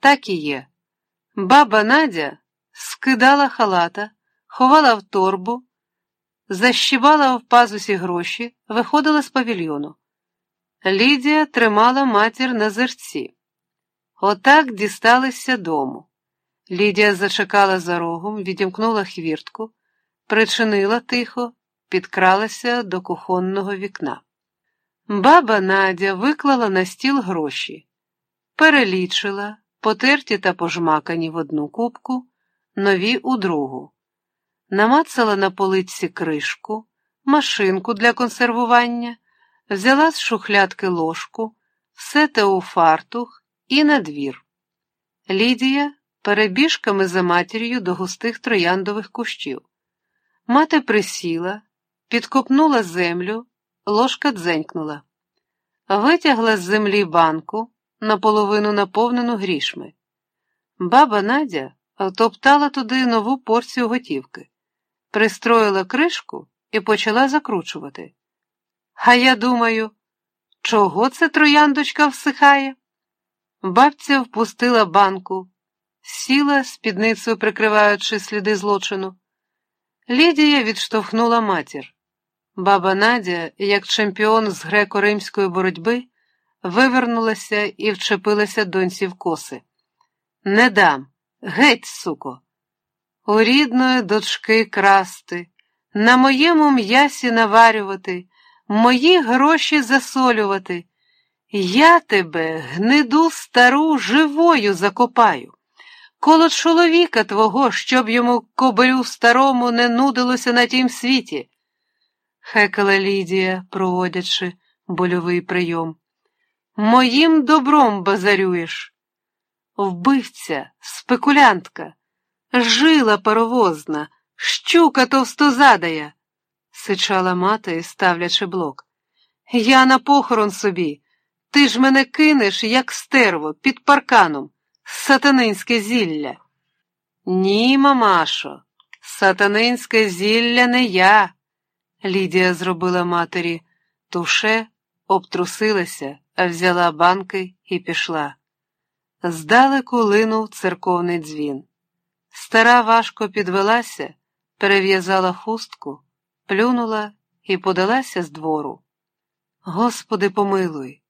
Так і є. Баба Надя скидала халата, ховала в торбу, защібала в пазусі гроші, виходила з павільйону. Лідія тримала матір на зерці. Отак дісталися дому. Лідія зачекала за рогом, відімкнула хвіртку, причинила тихо, підкралася до кухонного вікна. Баба Надя виклала на стіл гроші, перелічила, потерті та пожмакані в одну кубку, нові у другу, намацала на полиці кришку, машинку для консервування, взяла з шухлядки ложку, все те у фартух і на двір. Лідія перебіжками за матір'ю до густих трояндових кущів. Мати присіла, підкопнула землю, ложка дзенькнула, витягла з землі банку, наполовину наповнену грішми. Баба Надя втоптала туди нову порцію готівки, пристроїла кришку і почала закручувати. А я думаю, чого це трояндочка всихає? Бабця впустила банку, сіла, спідницею прикриваючи сліди злочину. Лідія відштовхнула матір. Баба Надя, як чемпіон з греко-римської боротьби, вивернулася і вчепилася доньці в коси. Не дам, геть, суко. У рідної дочки красти, на моєму м'ясі наварювати, мої гроші засолювати. Я тебе, гниду стару, живою закопаю. Коло чоловіка твого, щоб йому кобелю старому не нудилося на тім світі. Хекала Лідія, проводячи больовий прийом. Моїм добром базарюєш. Вбивця, спекулянтка, жила паровозна, щука товстозадая, сичала мати, ставлячи блок. Я на похорон собі. Ти ж мене кинеш, як стерво, під парканом, сатанинське зілля. Ні, мамашо, сатанинське зілля не я. Лідія зробила матері туше, обтрусилася, взяла банки і пішла. Здалеку линув церковний дзвін. Стара важко підвелася, перев'язала хустку, плюнула і подалася з двору. Господи, помилуй,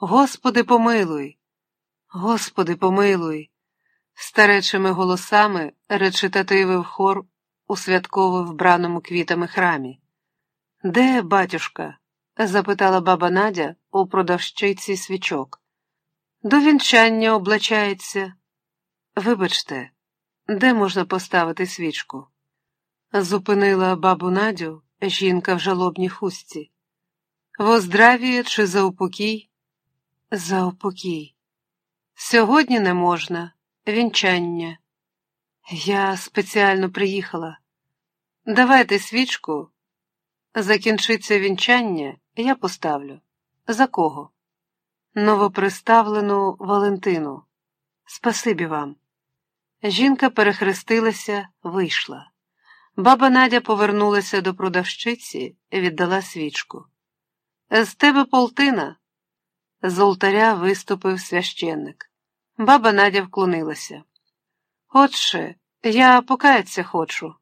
Господи, помилуй, Господи, помилуй, старечими голосами речитативив хор у святково вбраному квітами храмі. Де, батюшка? запитала баба Надя у продавщиці свічок. До вінчання облачається. Вибачте, де можна поставити свічку? Зупинила бабу Надю жінка в жалобній хустці. Воздравіє чи за упокій? За упокій. Сьогодні не можна, вінчання. Я спеціально приїхала. Давайте свічку. Закінчиться вінчання, я поставлю. За кого? Новоприставлену Валентину. Спасибі вам. Жінка перехрестилася, вийшла. Баба Надя повернулася до продавщиці віддала свічку. З тебе полтина. З алтаря виступив священник. Баба Надя вклонилася. Отче, я покаяться хочу.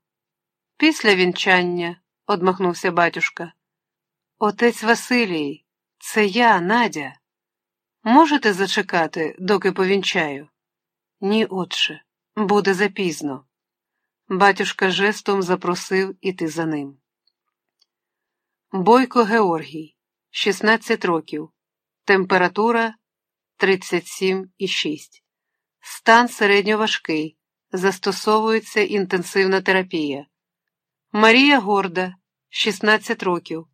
Після вінчання, одмахнувся батюшка. Отець Василій, це я, Надя. Можете зачекати, доки повінчаю? Ні, отче, буде запізно. Батюшка жестом запросив іти за ним. Бойко Георгій, 16 років, температура 37,6. Стан середньоважкий. Застосовується інтенсивна терапія. Марія Горда, 16 років,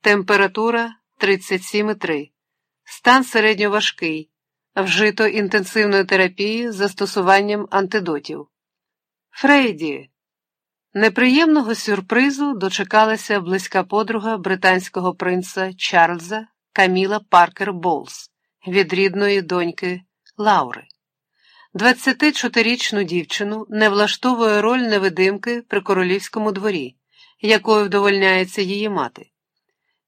температура 37,3. Стан середньоважкий. Вжито інтенсивної терапії з застосуванням антидотів. Фрейді. Неприємного сюрпризу дочекалася близька подруга британського принца Чарльза Каміла Паркер Болс від рідної доньки Лаури. 24-річну дівчину не влаштовує роль невидимки при королівському дворі, якою вдовольняється її мати.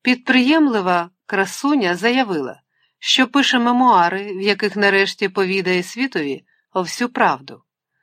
Підприємлива красуня заявила, що пише мемуари, в яких нарешті повідає світові о всю правду.